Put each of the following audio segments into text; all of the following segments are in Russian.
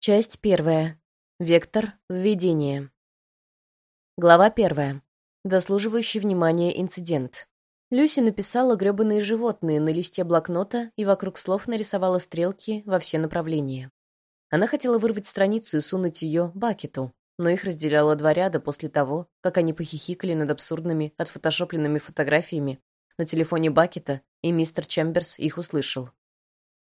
Часть первая. Вектор введения. Глава первая. Заслуживающий внимания инцидент. Люси написала грёбаные животные на листе блокнота и вокруг слов нарисовала стрелки во все направления. Она хотела вырвать страницу и сунуть ее Бакету, но их разделяло два ряда после того, как они похихикали над абсурдными, отфотошопленными фотографиями на телефоне Бакета, и мистер Чемберс их услышал.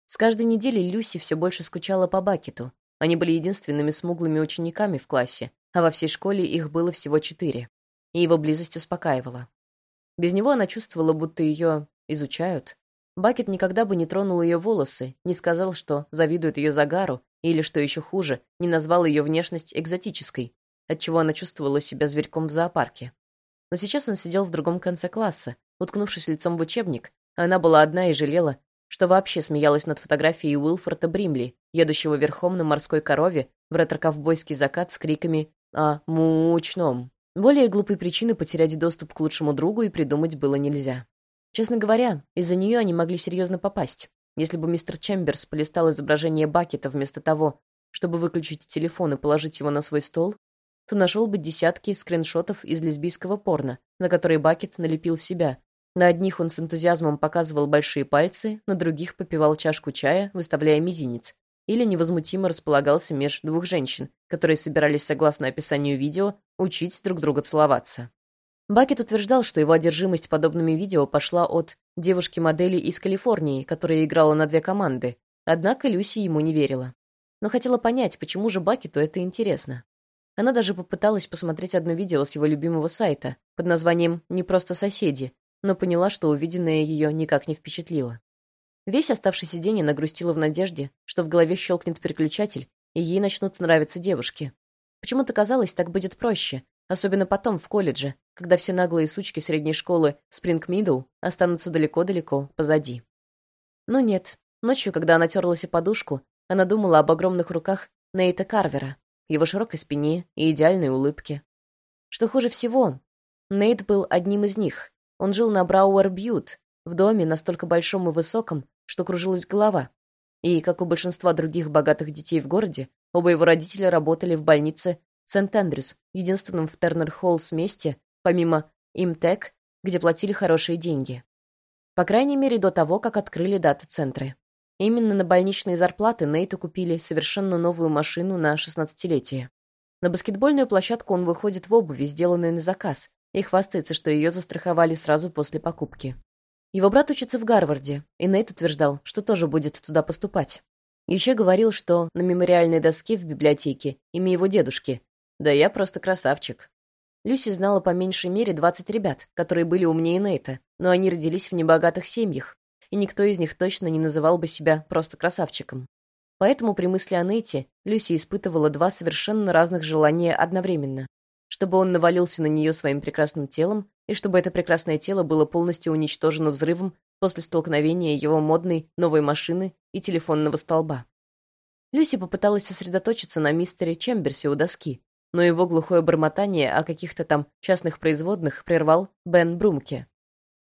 С каждой неделей Люси все больше скучала по Бакету. Они были единственными смуглыми учениками в классе, а во всей школе их было всего четыре. И его близость успокаивала. Без него она чувствовала, будто ее изучают. Бакет никогда бы не тронул ее волосы, не сказал, что завидует ее загару, или, что еще хуже, не назвал ее внешность экзотической, отчего она чувствовала себя зверьком в зоопарке. Но сейчас он сидел в другом конце класса, уткнувшись лицом в учебник, а она была одна и жалела, что вообще смеялась над фотографией Уилфорта Бримли, едущего верхом на морской корове в ретро-ковбойский закат с криками о «мучном». Более глупой причины потерять доступ к лучшему другу и придумать было нельзя. Честно говоря, из-за нее они могли серьезно попасть. Если бы мистер Чемберс полистал изображение Бакета вместо того, чтобы выключить телефон и положить его на свой стол, то нашел бы десятки скриншотов из лесбийского порно, на которые Бакет налепил себя. На одних он с энтузиазмом показывал большие пальцы, на других попивал чашку чая, выставляя мизинец, или невозмутимо располагался меж двух женщин, которые собирались, согласно описанию видео, учить друг друга целоваться. Бакет утверждал, что его одержимость подобными видео пошла от девушки-модели из Калифорнии, которая играла на две команды, однако Люси ему не верила. Но хотела понять, почему же Бакету это интересно. Она даже попыталась посмотреть одно видео с его любимого сайта под названием «Не просто соседи», но поняла, что увиденное ее никак не впечатлило. Весь оставшийся день она грустила в надежде, что в голове щелкнет переключатель, и ей начнут нравиться девушки. Почему-то казалось, так будет проще, особенно потом, в колледже, когда все наглые сучки средней школы Спринг Мидоу останутся далеко-далеко позади. Но нет. Ночью, когда она терлась о подушку, она думала об огромных руках Нейта Карвера, его широкой спине и идеальной улыбке. Что хуже всего, Нейт был одним из них. Он жил на Брауэр-Бьют, в доме настолько большом и высоком, что кружилась голова. И, как у большинства других богатых детей в городе, оба его родителя работали в больнице Сент-Эндрюс, единственном в Тернер-Холлс месте, помимо Имтек, где платили хорошие деньги. По крайней мере, до того, как открыли дата-центры. Именно на больничные зарплаты Нейту купили совершенно новую машину на 16-летие. На баскетбольную площадку он выходит в обуви, сделанной на заказ, и хвастается, что ее застраховали сразу после покупки. Его брат учится в Гарварде, и Нейт утверждал, что тоже будет туда поступать. Еще говорил, что на мемориальной доске в библиотеке имя его дедушки. Да я просто красавчик. Люси знала по меньшей мере 20 ребят, которые были умнее Нейта, но они родились в небогатых семьях, и никто из них точно не называл бы себя просто красавчиком. Поэтому при мысли о Нейте Люси испытывала два совершенно разных желания одновременно. Чтобы он навалился на нее своим прекрасным телом и чтобы это прекрасное тело было полностью уничтожено взрывом после столкновения его модной новой машины и телефонного столба. Люси попыталась сосредоточиться на мистере Чемберсе у доски, но его глухое бормотание о каких-то там частных производных прервал Бен Брумке.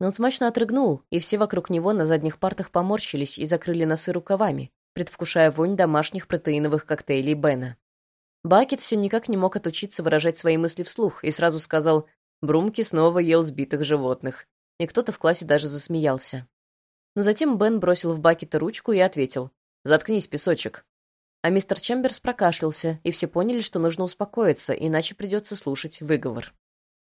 Он смачно отрыгнул, и все вокруг него на задних партах поморщились и закрыли носы рукавами, предвкушая вонь домашних протеиновых коктейлей Бена. Бакет все никак не мог отучиться выражать свои мысли вслух и сразу сказал Брумки снова ел сбитых животных. И кто-то в классе даже засмеялся. Но затем Бен бросил в Бакета ручку и ответил. «Заткнись, песочек». А мистер Чемберс прокашлялся, и все поняли, что нужно успокоиться, иначе придется слушать выговор.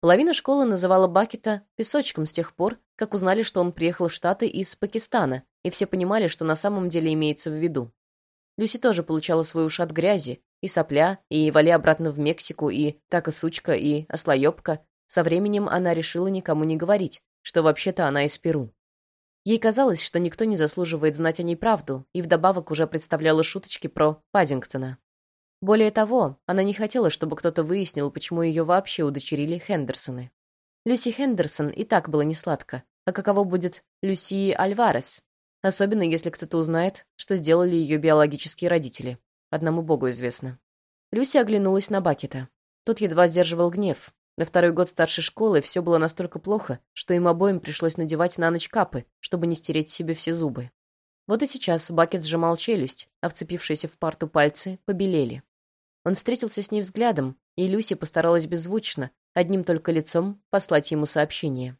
Половина школы называла Бакета «песочком» с тех пор, как узнали, что он приехал в Штаты из Пакистана, и все понимали, что на самом деле имеется в виду. Люси тоже получала свой ушат грязи, и сопля, и вали обратно в Мексику, и так и сучка, и ослоёбка, со временем она решила никому не говорить, что вообще-то она из Перу. Ей казалось, что никто не заслуживает знать о ней правду, и вдобавок уже представляла шуточки про Паддингтона. Более того, она не хотела, чтобы кто-то выяснил, почему ее вообще удочерили Хендерсоны. Люси Хендерсон и так было несладко. А каково будет Люси Альварес? Особенно, если кто-то узнает, что сделали ее биологические родители. Одному богу известно. Люси оглянулась на Бакета. Тот едва сдерживал гнев, на второй год старшей школы все было настолько плохо, что им обоим пришлось надевать на ночь капы, чтобы не стереть себе все зубы. Вот и сейчас Бакет сжимал челюсть, а вцепившиеся в парту пальцы побелели. Он встретился с ней взглядом, и Люси постаралась беззвучно, одним только лицом, послать ему сообщение.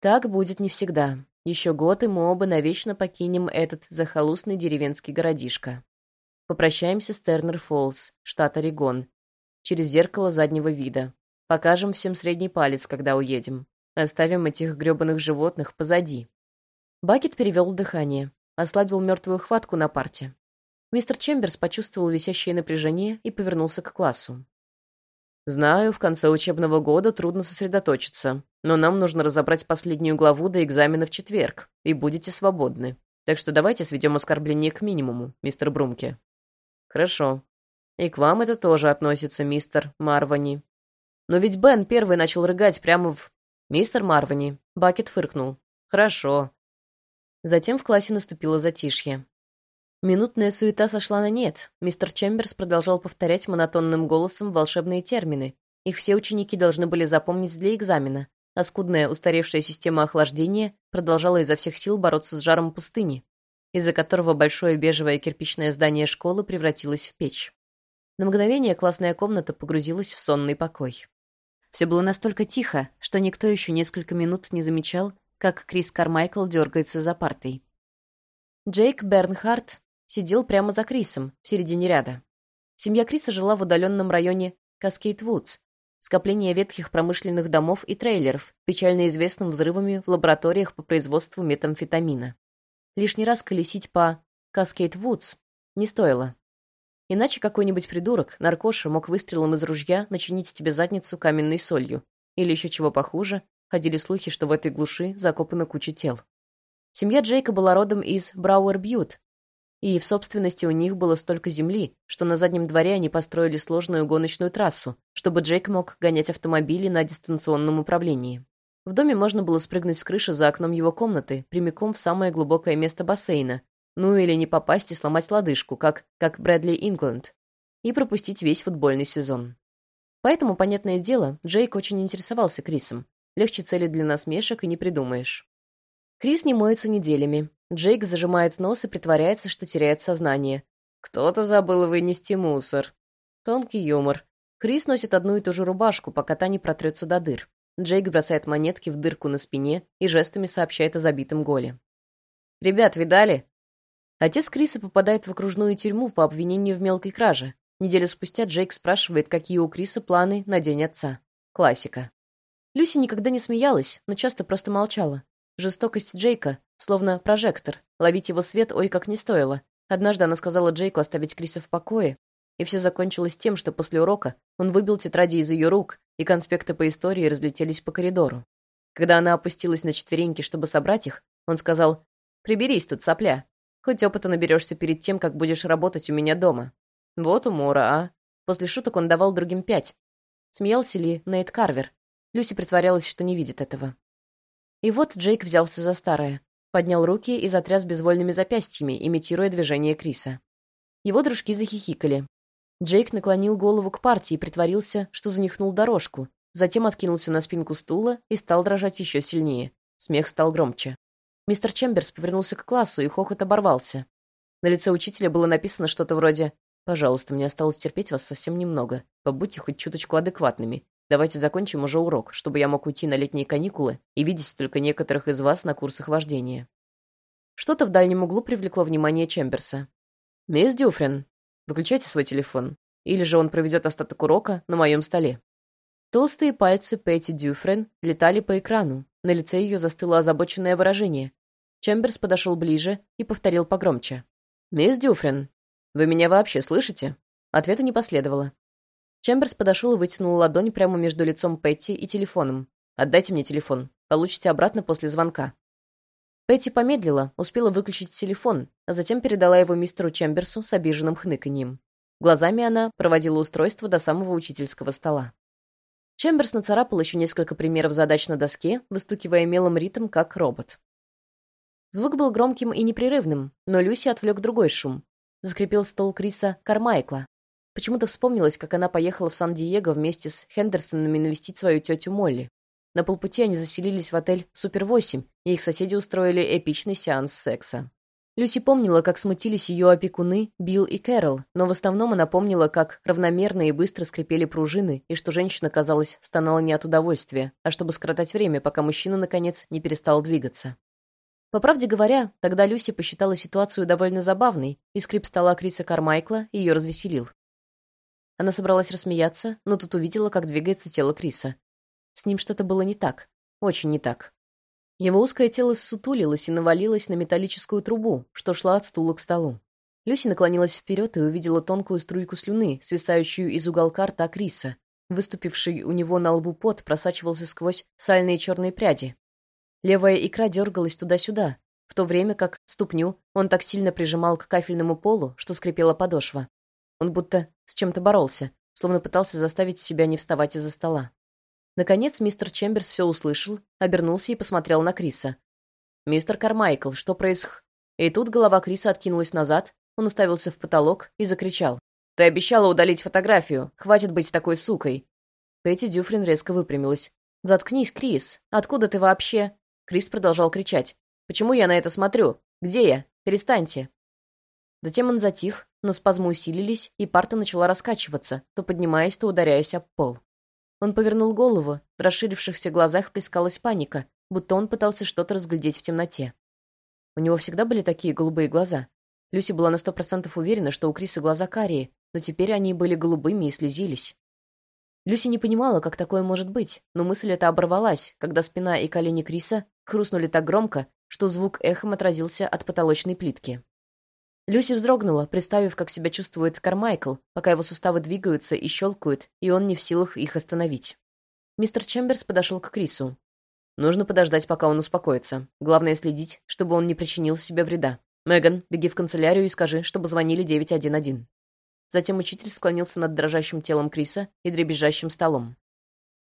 «Так будет не всегда. Еще год, и мы оба навечно покинем этот захолустный деревенский городишко. Попрощаемся с Тернер Фоллс, штат Орегон, через зеркало заднего вида. Покажем всем средний палец, когда уедем. Оставим этих грёбаных животных позади». Бакет перевел дыхание, ослабил мертвую хватку на парте. Мистер Чемберс почувствовал висящее напряжение и повернулся к классу. «Знаю, в конце учебного года трудно сосредоточиться, но нам нужно разобрать последнюю главу до экзамена в четверг, и будете свободны. Так что давайте сведем оскорбление к минимуму, мистер Брумке». «Хорошо. И к вам это тоже относится, мистер Марвани». «Но ведь Бен первый начал рыгать прямо в...» «Мистер Марвани», — Бакет фыркнул. «Хорошо. Затем в классе наступило затишье. Минутная суета сошла на нет. Мистер Чемберс продолжал повторять монотонным голосом волшебные термины. Их все ученики должны были запомнить для экзамена, а скудная устаревшая система охлаждения продолжала изо всех сил бороться с жаром пустыни, из-за которого большое бежевое кирпичное здание школы превратилось в печь. На мгновение классная комната погрузилась в сонный покой. Все было настолько тихо, что никто еще несколько минут не замечал, как Крис Кармайкл дергается за партой. Джейк Бернхарт сидел прямо за Крисом, в середине ряда. Семья Криса жила в удаленном районе Каскейт-Вудс, скопление ветхих промышленных домов и трейлеров, печально известным взрывами в лабораториях по производству метамфетамина. Лишний раз колесить по Каскейт-Вудс не стоило. Иначе какой-нибудь придурок, наркоша, мог выстрелом из ружья начинить тебе задницу каменной солью. Или еще чего похуже, Ходили слухи, что в этой глуши закопана куча тел. Семья Джейка была родом из Брауэр-Бьют, и в собственности у них было столько земли, что на заднем дворе они построили сложную гоночную трассу, чтобы Джейк мог гонять автомобили на дистанционном управлении. В доме можно было спрыгнуть с крыши за окном его комнаты, прямиком в самое глубокое место бассейна, ну или не попасть и сломать лодыжку, как, как Брэдли Ингланд, и пропустить весь футбольный сезон. Поэтому, понятное дело, Джейк очень интересовался Крисом, Легче цели для насмешек и не придумаешь. Крис не моется неделями. Джейк зажимает нос и притворяется, что теряет сознание. Кто-то забыл вынести мусор. Тонкий юмор. Крис носит одну и ту же рубашку, пока та не протрется до дыр. Джейк бросает монетки в дырку на спине и жестами сообщает о забитом голе. «Ребят, видали?» Отец Криса попадает в окружную тюрьму по обвинению в мелкой краже. Неделю спустя Джейк спрашивает, какие у Криса планы на день отца. Классика. Люси никогда не смеялась, но часто просто молчала. Жестокость Джейка, словно прожектор. Ловить его свет ой как не стоило. Однажды она сказала Джейку оставить Криса в покое, и все закончилось тем, что после урока он выбил тетради из ее рук, и конспекты по истории разлетелись по коридору. Когда она опустилась на четвереньки, чтобы собрать их, он сказал «Приберись тут, сопля. Хоть опыта наберешься перед тем, как будешь работать у меня дома». Вот умора, а. После шуток он давал другим пять. Смеялся ли Нейт Карвер, Люси притворялась, что не видит этого. И вот Джейк взялся за старое, поднял руки и затряс безвольными запястьями, имитируя движение Криса. Его дружки захихикали. Джейк наклонил голову к партии и притворился, что занюхнул дорожку, затем откинулся на спинку стула и стал дрожать еще сильнее. Смех стал громче. Мистер Чемберс повернулся к классу, и хохот оборвался. На лице учителя было написано что-то вроде «Пожалуйста, мне осталось терпеть вас совсем немного. Побудьте хоть чуточку адекватными. Давайте закончим уже урок, чтобы я мог уйти на летние каникулы и видеть только некоторых из вас на курсах вождения». Что-то в дальнем углу привлекло внимание Чемберса. «Мисс Дюфрин, выключайте свой телефон. Или же он проведет остаток урока на моем столе». Толстые пальцы Пэтти Дюфрен летали по экрану. На лице ее застыло озабоченное выражение. Чемберс подошел ближе и повторил погромче. «Мисс Дюфрин, вы меня вообще слышите?» Ответа не последовало. Чемберс подошел и вытянул ладонь прямо между лицом Петти и телефоном. «Отдайте мне телефон. Получите обратно после звонка». Петти помедлила, успела выключить телефон, а затем передала его мистеру Чемберсу с обиженным хныканьем. Глазами она проводила устройство до самого учительского стола. Чемберс нацарапал еще несколько примеров задач на доске, выстукивая мелом ритм, как робот. Звук был громким и непрерывным, но Люси отвлек другой шум. Заскрипел стол Криса Кармайкла. Почему-то вспомнилось, как она поехала в Сан-Диего вместе с Хендерсонами навестить свою тетю Молли. На полпути они заселились в отель «Супер-8», и их соседи устроили эпичный сеанс секса. Люси помнила, как смутились ее опекуны Билл и Кэрол, но в основном она помнила, как равномерно и быстро скрипели пружины, и что женщина, казалось, стонала не от удовольствия, а чтобы скоротать время, пока мужчина, наконец, не перестал двигаться. По правде говоря, тогда Люси посчитала ситуацию довольно забавной, и скрип стола Криса Кармайкла ее развеселил. Она собралась рассмеяться, но тут увидела, как двигается тело Криса. С ним что-то было не так. Очень не так. Его узкое тело ссутулилось и навалилось на металлическую трубу, что шла от стула к столу. Люси наклонилась вперед и увидела тонкую струйку слюны, свисающую из уголка рта Криса. Выступивший у него на лбу пот просачивался сквозь сальные черные пряди. Левая икра дергалась туда-сюда, в то время как ступню он так сильно прижимал к кафельному полу, что скрипела подошва. Он будто с чем-то боролся, словно пытался заставить себя не вставать из-за стола. Наконец мистер Чемберс все услышал, обернулся и посмотрел на Криса. «Мистер Кармайкл, что происх...» И тут голова Криса откинулась назад, он уставился в потолок и закричал. «Ты обещала удалить фотографию! Хватит быть такой сукой!» Петти Дюфрин резко выпрямилась. «Заткнись, Крис! Откуда ты вообще?» Крис продолжал кричать. «Почему я на это смотрю? Где я? Перестаньте!» Затем он затих, но спазмы усилились, и парта начала раскачиваться, то поднимаясь, то ударяясь об пол. Он повернул голову, в расширившихся глазах плескалась паника, будто он пытался что-то разглядеть в темноте. У него всегда были такие голубые глаза. Люси была на сто процентов уверена, что у Криса глаза карие, но теперь они были голубыми и слезились. Люси не понимала, как такое может быть, но мысль эта оборвалась, когда спина и колени Криса хрустнули так громко, что звук эхом отразился от потолочной плитки. Люси вздрогнула, представив, как себя чувствует Кармайкл, пока его суставы двигаются и щелкают, и он не в силах их остановить. Мистер Чемберс подошел к Крису. Нужно подождать, пока он успокоится. Главное следить, чтобы он не причинил себе вреда. Меган, беги в канцелярию и скажи, чтобы звонили 911. Затем учитель склонился над дрожащим телом Криса и дребезжащим столом.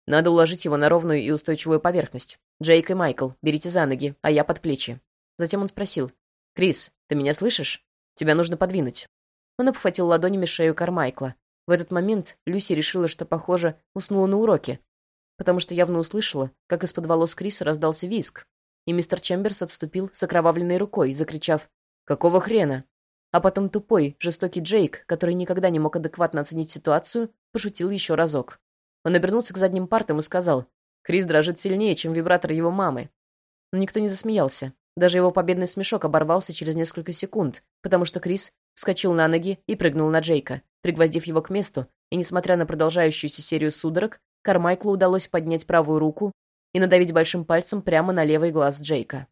Надо уложить его на ровную и устойчивую поверхность. Джейк и Майкл, берите за ноги, а я под плечи. Затем он спросил. «Крис, ты меня слышишь?» Тебя нужно подвинуть». Он обхватил ладонями шею Кармайкла. В этот момент Люси решила, что, похоже, уснула на уроке, потому что явно услышала, как из-под волос Криса раздался виск, и мистер Чемберс отступил с окровавленной рукой, закричав «Какого хрена?». А потом тупой, жестокий Джейк, который никогда не мог адекватно оценить ситуацию, пошутил еще разок. Он обернулся к задним партам и сказал «Крис дрожит сильнее, чем вибратор его мамы». Но никто не засмеялся. Даже его победный смешок оборвался через несколько секунд, потому что Крис вскочил на ноги и прыгнул на Джейка, пригвоздив его к месту, и, несмотря на продолжающуюся серию судорог, Кармайклу удалось поднять правую руку и надавить большим пальцем прямо на левый глаз Джейка.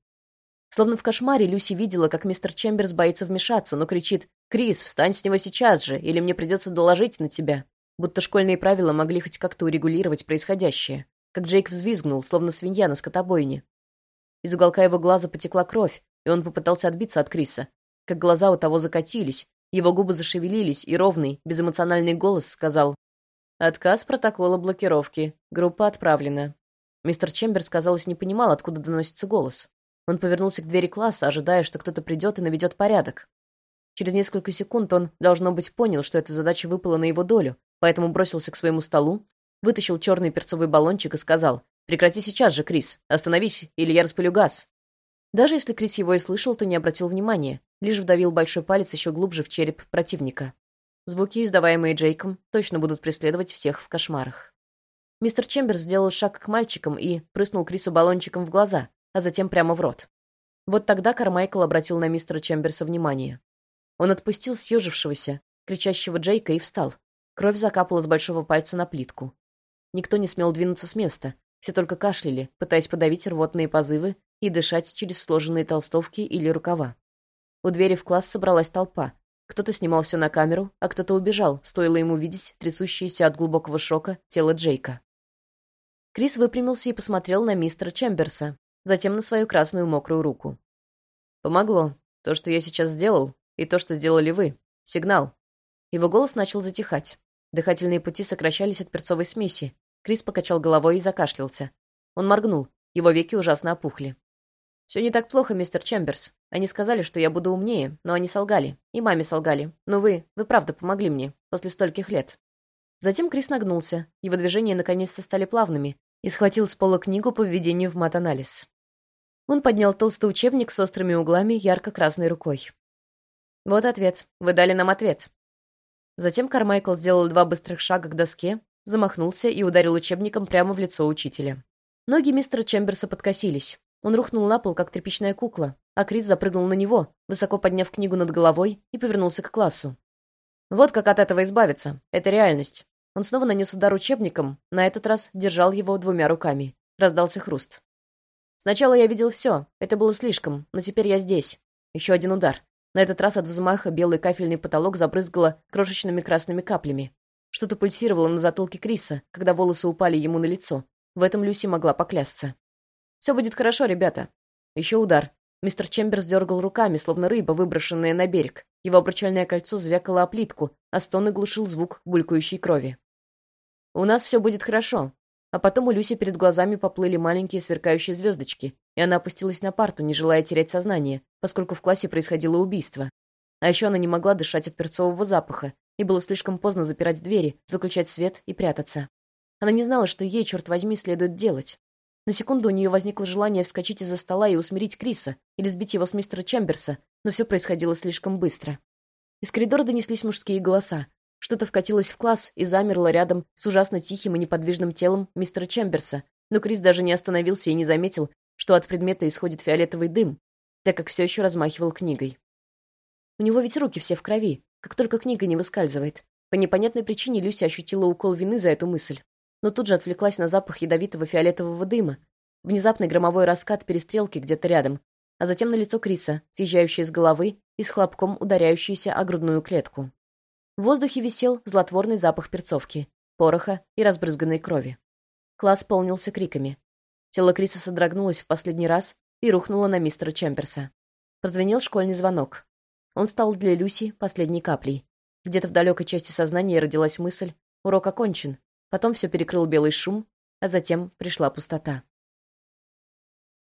Словно в кошмаре Люси видела, как мистер Чемберс боится вмешаться, но кричит «Крис, встань с него сейчас же, или мне придется доложить на тебя». Будто школьные правила могли хоть как-то урегулировать происходящее. Как Джейк взвизгнул, словно свинья на скотобойне. Из уголка его глаза потекла кровь, и он попытался отбиться от Криса. Как глаза у того закатились, его губы зашевелились, и ровный, безэмоциональный голос сказал «Отказ протокола блокировки. Группа отправлена». Мистер Чемберс, казалось, не понимал, откуда доносится голос. Он повернулся к двери класса, ожидая, что кто-то придет и наведет порядок. Через несколько секунд он, должно быть, понял, что эта задача выпала на его долю, поэтому бросился к своему столу, вытащил черный перцовый баллончик и сказал «Прекрати сейчас же, Крис. Остановись, или я распылю газ». Даже если Крис его и слышал, то не обратил внимания, лишь вдавил большой палец еще глубже в череп противника. Звуки, издаваемые Джейком, точно будут преследовать всех в кошмарах. Мистер Чемберс сделал шаг к мальчикам и прыснул Крису баллончиком в глаза, а затем прямо в рот. Вот тогда Кармайкл обратил на мистера Чемберса внимание. Он отпустил съежившегося, кричащего Джейка и встал. Кровь закапала с большого пальца на плитку. Никто не смел двинуться с места, все только кашляли, пытаясь подавить рвотные позывы и дышать через сложенные толстовки или рукава. У двери в класс собралась толпа. Кто-то снимал все на камеру, а кто-то убежал, стоило ему видеть трясущееся от глубокого шока тело Джейка. Крис выпрямился и посмотрел на мистера Чемберса, затем на свою красную мокрую руку. «Помогло. То, что я сейчас сделал, и то, что сделали вы. Сигнал». Его голос начал затихать. Дыхательные пути сокращались от перцовой смеси, Крис покачал головой и закашлялся. Он моргнул. Его веки ужасно опухли. «Все не так плохо, мистер Чемберс. Они сказали, что я буду умнее, но они солгали. И маме солгали. Но вы, вы правда помогли мне, после стольких лет». Затем Крис нагнулся. Его движения наконец-то стали плавными и схватил с пола книгу по введению в мат-анализ. Он поднял толстый учебник с острыми углами ярко-красной рукой. «Вот ответ. Вы дали нам ответ». Затем Кармайкл сделал два быстрых шага к доске, замахнулся и ударил учебником прямо в лицо учителя. Ноги мистера Чемберса подкосились. Он рухнул на пол, как тряпичная кукла, а Крис запрыгнул на него, высоко подняв книгу над головой, и повернулся к классу. «Вот как от этого избавиться. Это реальность». Он снова нанес удар учебником, на этот раз держал его двумя руками. Раздался хруст. «Сначала я видел все. Это было слишком, но теперь я здесь. Еще один удар. На этот раз от взмаха белый кафельный потолок забрызгало крошечными красными каплями. Что-то пульсировало на затылке Криса, когда волосы упали ему на лицо. В этом Люси могла поклясться. «Все будет хорошо, ребята». Еще удар. Мистер Чемберс дергал руками, словно рыба, выброшенная на берег. Его обручальное кольцо звякало о плитку, а стон глушил звук булькающей крови. «У нас все будет хорошо». А потом у Люси перед глазами поплыли маленькие сверкающие звездочки, и она опустилась на парту, не желая терять сознание, поскольку в классе происходило убийство. А еще она не могла дышать от перцового запаха, и было слишком поздно запирать двери, выключать свет и прятаться. Она не знала, что ей, черт возьми, следует делать. На секунду у нее возникло желание вскочить из-за стола и усмирить Криса или сбить его с мистера Чемберса, но все происходило слишком быстро. Из коридора донеслись мужские голоса. Что-то вкатилось в класс и замерло рядом с ужасно тихим и неподвижным телом мистера Чемберса, но Крис даже не остановился и не заметил, что от предмета исходит фиолетовый дым, так как все еще размахивал книгой. У него ведь руки все в крови, как только книга не выскальзывает. По непонятной причине Люся ощутила укол вины за эту мысль но тут же отвлеклась на запах ядовитого фиолетового дыма, внезапный громовой раскат перестрелки где-то рядом, а затем на лицо Криса, съезжающее с головы и с хлопком ударяющийся о грудную клетку. В воздухе висел злотворный запах перцовки, пороха и разбрызганной крови. Класс полнился криками. Тело Криса содрогнулось в последний раз и рухнуло на мистера Чемперса. Прозвенел школьный звонок. Он стал для Люси последней каплей. Где-то в далекой части сознания родилась мысль «Урок окончен, Потом все перекрыл белый шум, а затем пришла пустота.